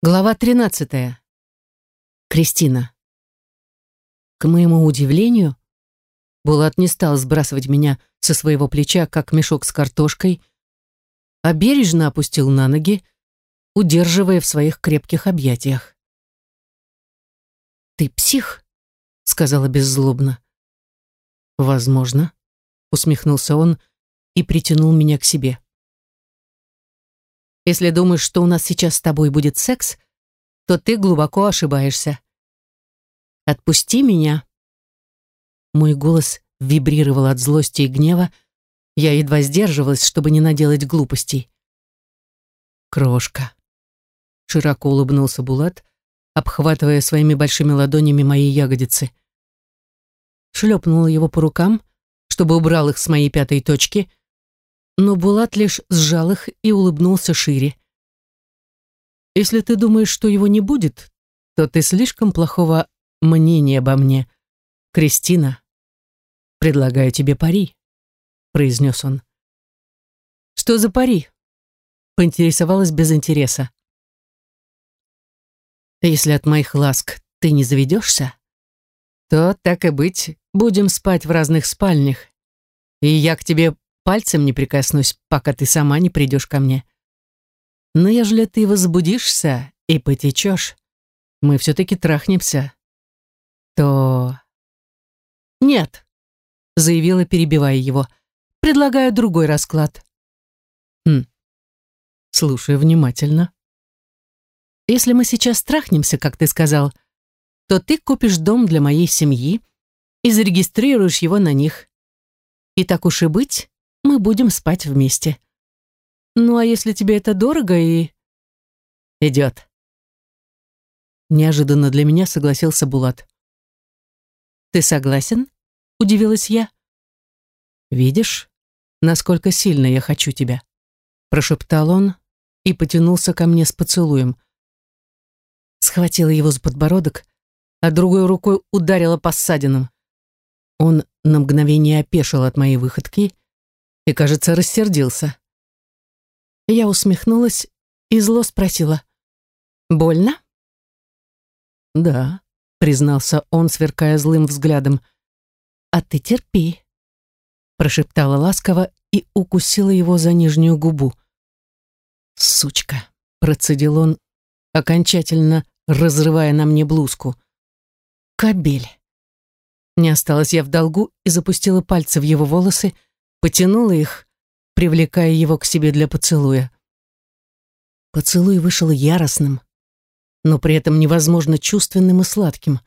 Глава 13. Кристина. К моему удивлению, Булат не стал сбрасывать меня со своего плеча, как мешок с картошкой, а бережно опустил на ноги, удерживая в своих крепких объятиях. «Ты псих?» — сказала беззлобно. «Возможно», — усмехнулся он и притянул меня к себе. Если думаешь, что у нас сейчас с тобой будет секс, то ты глубоко ошибаешься. Отпусти меня. Мой голос вибрировал от злости и гнева. Я едва сдерживалась, чтобы не наделать глупостей. Крошка. Широко улыбнулся Булат, обхватывая своими большими ладонями мои ягодицы. Шлепнула его по рукам, чтобы убрал их с моей пятой точки, но Булат лишь сжал их и улыбнулся шире. «Если ты думаешь, что его не будет, то ты слишком плохого мнения обо мне. Кристина, предлагаю тебе пари», — произнес он. «Что за пари?» — поинтересовалась без интереса. «Если от моих ласк ты не заведешься, то, так и быть, будем спать в разных спальнях, и я к тебе пальцем не прикоснусь, пока ты сама не придешь ко мне. Но ежели ты возбудишься и потечешь, мы все-таки трахнемся, то... Нет, заявила, перебивая его. Предлагаю другой расклад. Хм. Слушай внимательно. Если мы сейчас трахнемся, как ты сказал, то ты купишь дом для моей семьи и зарегистрируешь его на них. И так уж и быть, мы будем спать вместе. Ну а если тебе это дорого и... Идет. Неожиданно для меня согласился Булат. Ты согласен? Удивилась я. Видишь, насколько сильно я хочу тебя. Прошептал он и потянулся ко мне с поцелуем. Схватила его за подбородок, а другой рукой ударила по ссадинам. Он на мгновение опешил от моей выходки и, кажется, рассердился. Я усмехнулась и зло спросила. «Больно?» «Да», — признался он, сверкая злым взглядом. «А ты терпи», — прошептала ласково и укусила его за нижнюю губу. «Сучка», — процедил он, окончательно разрывая на мне блузку. «Кобель». Не осталась я в долгу и запустила пальцы в его волосы, — потянула их, привлекая его к себе для поцелуя. Поцелуй вышел яростным, но при этом невозможно чувственным и сладким.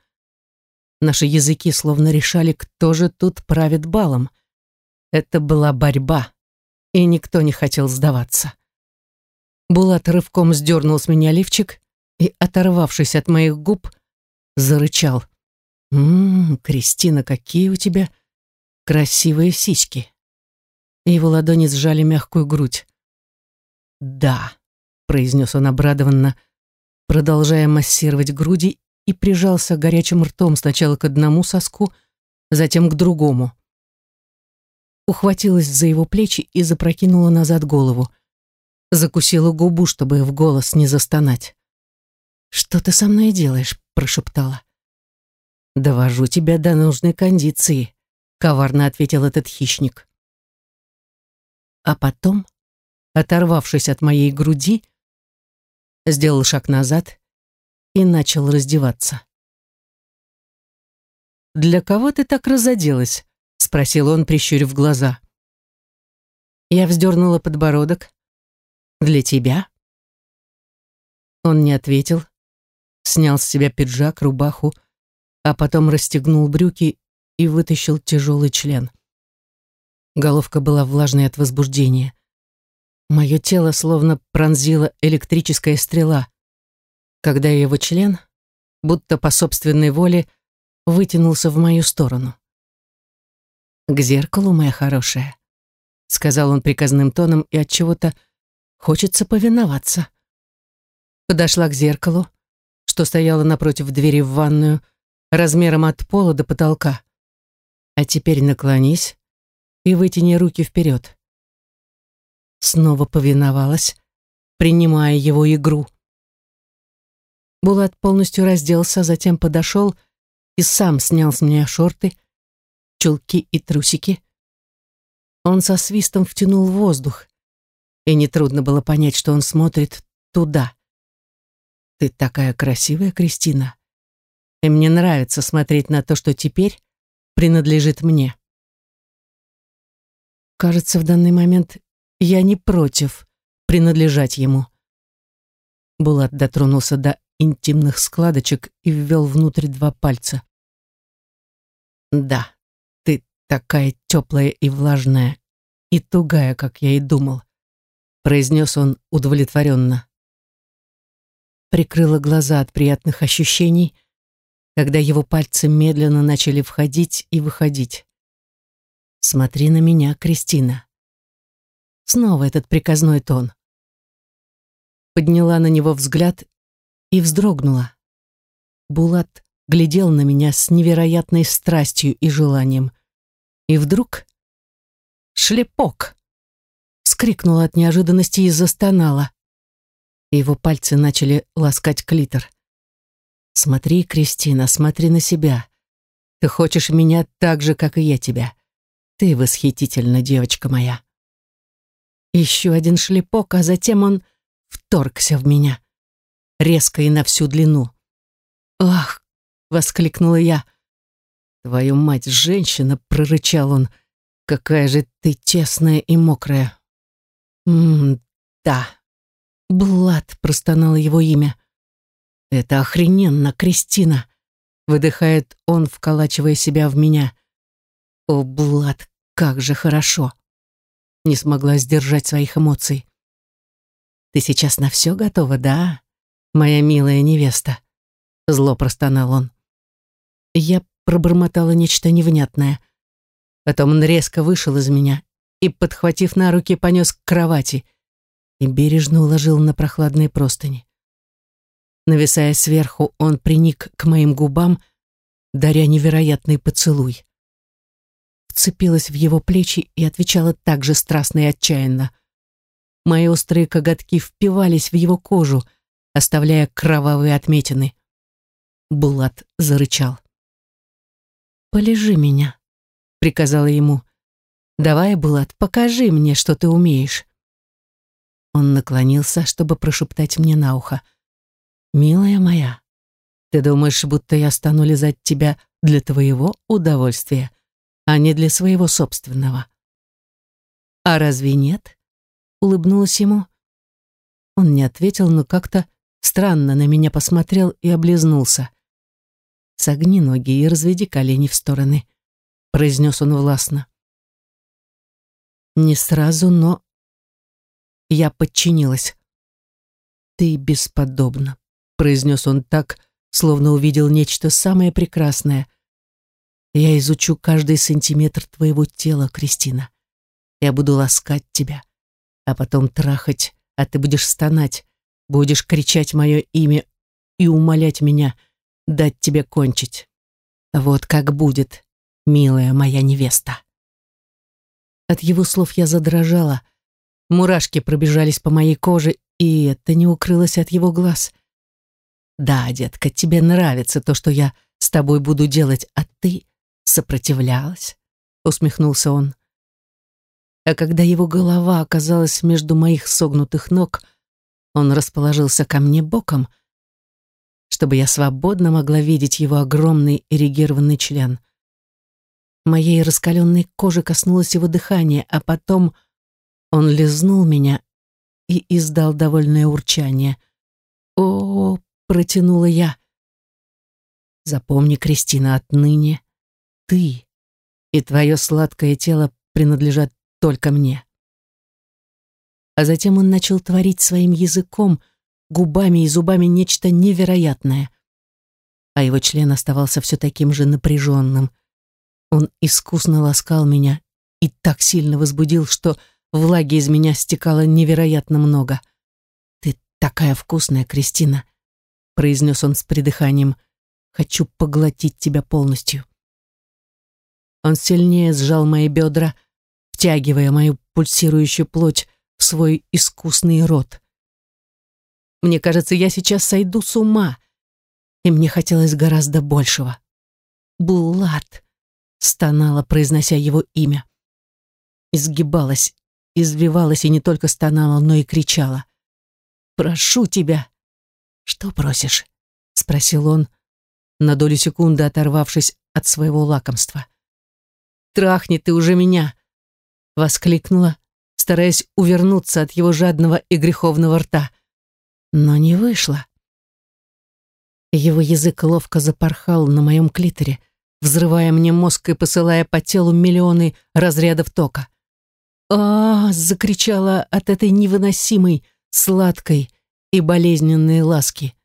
Наши языки словно решали, кто же тут правит балом. Это была борьба, и никто не хотел сдаваться. Булат рывком сдернул с меня лифчик и, оторвавшись от моих губ, зарычал. «Ммм, Кристина, какие у тебя красивые сиськи!» Его ладони сжали мягкую грудь. «Да», — произнес он обрадованно, продолжая массировать груди и прижался горячим ртом сначала к одному соску, затем к другому. Ухватилась за его плечи и запрокинула назад голову. Закусила губу, чтобы в голос не застонать. «Что ты со мной делаешь?» — прошептала. «Довожу тебя до нужной кондиции», — коварно ответил этот хищник. А потом, оторвавшись от моей груди, сделал шаг назад и начал раздеваться. «Для кого ты так разоделась?» — спросил он, прищурив глаза. Я вздернула подбородок. «Для тебя?» Он не ответил, снял с себя пиджак, рубаху, а потом расстегнул брюки и вытащил тяжелый член. Головка была влажной от возбуждения. Мое тело словно пронзила электрическая стрела, когда его член, будто по собственной воле, вытянулся в мою сторону. «К зеркалу, моя хорошая», — сказал он приказным тоном, и от чего то хочется повиноваться. Подошла к зеркалу, что стояло напротив двери в ванную, размером от пола до потолка. А теперь наклонись и вытяни руки вперед. Снова повиновалась, принимая его игру. Булат полностью разделся, затем подошел и сам снял с меня шорты, чулки и трусики. Он со свистом втянул воздух, и нетрудно было понять, что он смотрит туда. «Ты такая красивая, Кристина, и мне нравится смотреть на то, что теперь принадлежит мне». Кажется, в данный момент я не против принадлежать ему. Булат дотронулся до интимных складочек и ввел внутрь два пальца. «Да, ты такая теплая и влажная, и тугая, как я и думал», произнес он удовлетворенно. Прикрыла глаза от приятных ощущений, когда его пальцы медленно начали входить и выходить. «Смотри на меня, Кристина». Снова этот приказной тон. Подняла на него взгляд и вздрогнула. Булат глядел на меня с невероятной страстью и желанием. И вдруг шлепок. Вскрикнула от неожиданности и застонала. Его пальцы начали ласкать клитор. «Смотри, Кристина, смотри на себя. Ты хочешь меня так же, как и я тебя. Ты восхитительна, девочка моя». Еще один шлепок, а затем он вторгся в меня. Резко и на всю длину. «Ах!» — воскликнула я. «Твою мать, женщина!» — прорычал он. «Какая же ты тесная и мокрая!» «Ммм, да!» «Блад!» — простонало его имя. «Это охрененно, Кристина!» — выдыхает он, вколачивая себя в меня. «О, Блад, как же хорошо!» не смогла сдержать своих эмоций. «Ты сейчас на все готова, да, моя милая невеста?» Зло простонал он. Я пробормотала нечто невнятное. Потом он резко вышел из меня и, подхватив на руки, понес к кровати и бережно уложил на прохладные простыни. Нависая сверху, он приник к моим губам, даря невероятный поцелуй вцепилась в его плечи и отвечала так же страстно и отчаянно. Мои острые коготки впивались в его кожу, оставляя кровавые отметины. Булат зарычал. «Полежи меня», — приказала ему. «Давай, Булат, покажи мне, что ты умеешь». Он наклонился, чтобы прошептать мне на ухо. «Милая моя, ты думаешь, будто я стану лизать тебя для твоего удовольствия?» А не для своего собственного. «А разве нет?» — улыбнулась ему. Он не ответил, но как-то странно на меня посмотрел и облизнулся. «Согни ноги и разведи колени в стороны», — произнес он властно. Не сразу, но я подчинилась. «Ты бесподобна», — произнес он так, словно увидел нечто самое прекрасное — я изучу каждый сантиметр твоего тела, Кристина. Я буду ласкать тебя, а потом трахать, а ты будешь стонать, будешь кричать мое имя и умолять меня дать тебе кончить. Вот как будет, милая моя невеста. От его слов я задрожала. Мурашки пробежались по моей коже, и это не укрылось от его глаз. Да, детка, тебе нравится то, что я с тобой буду делать, а ты сопротивлялась, усмехнулся он. А когда его голова оказалась между моих согнутых ног, он расположился ко мне боком, чтобы я свободно могла видеть его огромный эрегированный член. Моей раскаленной кожи коснулось его дыхание, а потом он лизнул меня и издал довольное урчание. «О, -о, -о протянула я. Запомни, Кристина, отныне ты и твое сладкое тело принадлежат только мне. А затем он начал творить своим языком, губами и зубами нечто невероятное. А его член оставался все таким же напряженным. Он искусно ласкал меня и так сильно возбудил, что влаги из меня стекало невероятно много. «Ты такая вкусная, Кристина», — произнес он с придыханием. «Хочу поглотить тебя полностью». Он сильнее сжал мои бедра, втягивая мою пульсирующую плоть в свой искусный рот. Мне кажется, я сейчас сойду с ума, и мне хотелось гораздо большего. «Булат!» — стонала, произнося его имя. Изгибалась, извивалась и не только стонала, но и кричала. «Прошу тебя!» «Что просишь?» — спросил он, на долю секунды оторвавшись от своего лакомства. «Трахни ты уже меня!» — воскликнула, стараясь увернуться от его жадного и греховного рта. Но не вышло. Его язык ловко запорхал на моем клиторе, взрывая мне мозг и посылая по телу миллионы разрядов тока. а, закричала от этой невыносимой, сладкой и болезненной ласки.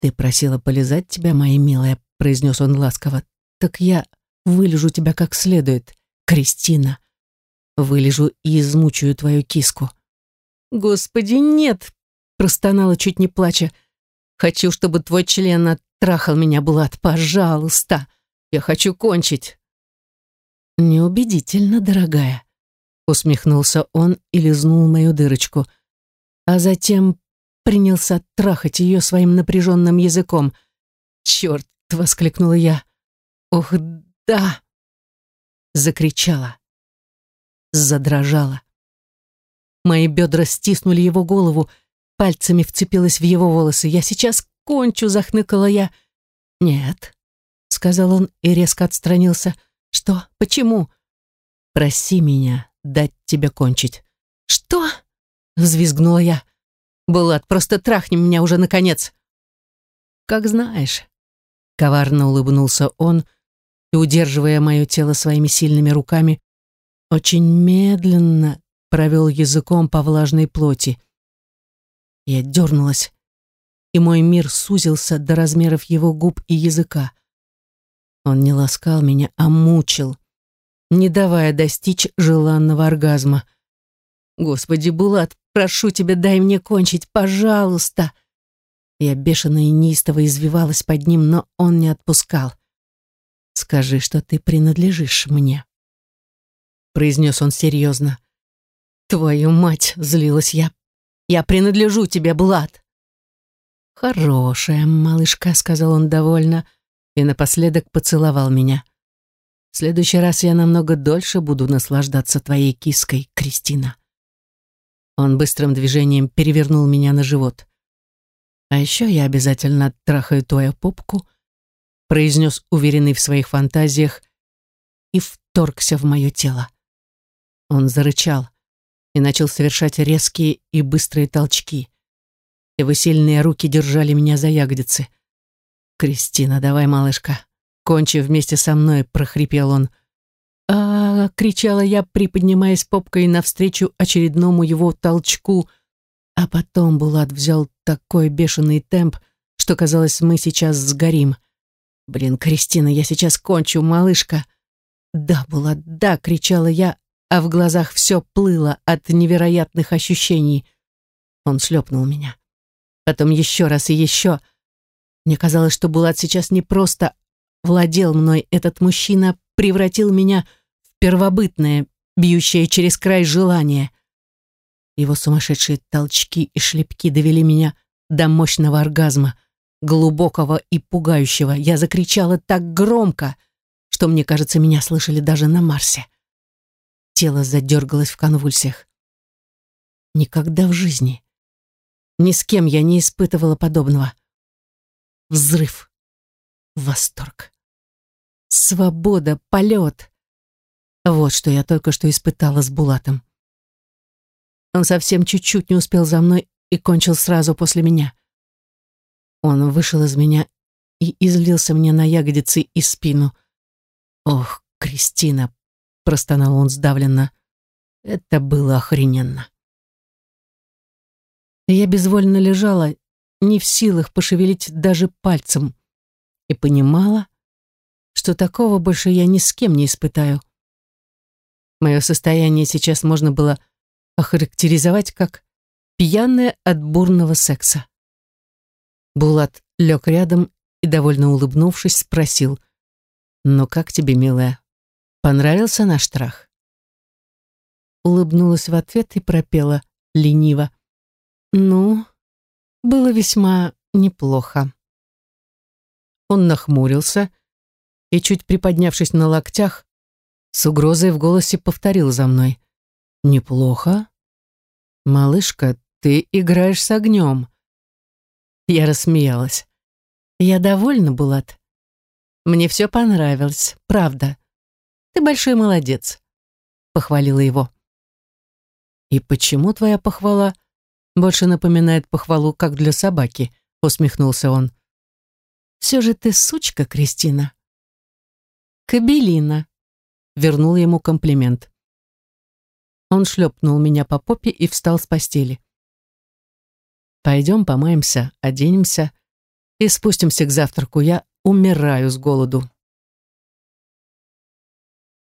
«Ты просила полизать тебя, моя милая», — произнес он ласково. «Так я вылежу тебя как следует, Кристина. Вылежу и измучаю твою киску». «Господи, нет!» — простонала, чуть не плача. «Хочу, чтобы твой член оттрахал меня, Булат, пожалуйста. Я хочу кончить». «Неубедительно, дорогая», — усмехнулся он и лизнул мою дырочку, а затем принялся трахать ее своим напряженным языком. «Черт!» — воскликнула я. «Ох, да!» Закричала. Задрожала. Мои бедра стиснули его голову, пальцами вцепилась в его волосы. «Я сейчас кончу!» — захныкала я. «Нет», — сказал он и резко отстранился. «Что? Почему?» «Проси меня дать тебе кончить». «Что?» — взвизгнула я. Булат, просто трахни меня уже наконец. Как знаешь. Коварно улыбнулся он и, удерживая мое тело своими сильными руками, очень медленно провел языком по влажной плоти. Я дернулась, и мой мир сузился до размеров его губ и языка. Он не ласкал меня, а мучил, не давая достичь желанного оргазма. Господи, Булат, Прошу тебя, дай мне кончить, пожалуйста!» Я бешено и неистово извивалась под ним, но он не отпускал. «Скажи, что ты принадлежишь мне», — произнес он серьезно. «Твою мать!» — злилась я. «Я принадлежу тебе, Блад!» «Хорошая малышка», — сказал он довольно, и напоследок поцеловал меня. «В следующий раз я намного дольше буду наслаждаться твоей киской, Кристина». Он быстрым движением перевернул меня на живот. «А еще я обязательно трахаю твою попку», произнес уверенный в своих фантазиях и вторгся в мое тело. Он зарычал и начал совершать резкие и быстрые толчки. Его сильные руки держали меня за ягодицы. «Кристина, давай, малышка, кончи вместе со мной», — прохрипел он а, кричала я, приподнимаясь попкой навстречу очередному его толчку. А потом Булат взял такой бешеный темп, что казалось, мы сейчас сгорим. «Блин, Кристина, я сейчас кончу, малышка!» «Да, Булат, да!» — кричала я, а в глазах все плыло от невероятных ощущений. Он шлепнул меня. Потом еще раз и еще. Мне казалось, что Булат сейчас не просто владел мной, этот мужчина превратил меня первобытное, бьющее через край желание. Его сумасшедшие толчки и шлепки довели меня до мощного оргазма, глубокого и пугающего. Я закричала так громко, что, мне кажется, меня слышали даже на Марсе. Тело задергалось в конвульсиях. Никогда в жизни. Ни с кем я не испытывала подобного. Взрыв. Восторг. Свобода, полет. Вот что я только что испытала с Булатом. Он совсем чуть-чуть не успел за мной и кончил сразу после меня. Он вышел из меня и излился мне на ягодицы и спину. «Ох, Кристина!» — простонал он сдавленно. «Это было охрененно!» Я безвольно лежала, не в силах пошевелить даже пальцем, и понимала, что такого больше я ни с кем не испытаю. Мое состояние сейчас можно было охарактеризовать как пьяное от бурного секса. Булат лег рядом и, довольно улыбнувшись, спросил, «Ну как тебе, милая, понравился наш трах?» Улыбнулась в ответ и пропела лениво, «Ну, было весьма неплохо». Он нахмурился и, чуть приподнявшись на локтях, с угрозой в голосе повторил за мной. «Неплохо. Малышка, ты играешь с огнем». Я рассмеялась. «Я довольна, Булат. Мне все понравилось, правда. Ты большой молодец», — похвалила его. «И почему твоя похвала больше напоминает похвалу, как для собаки?» — усмехнулся он. «Все же ты сучка, Кристина». «Кабелина», — вернул ему комплимент. Он шлепнул меня по попе и встал с постели. «Пойдем помоемся, оденемся и спустимся к завтраку. Я умираю с голоду».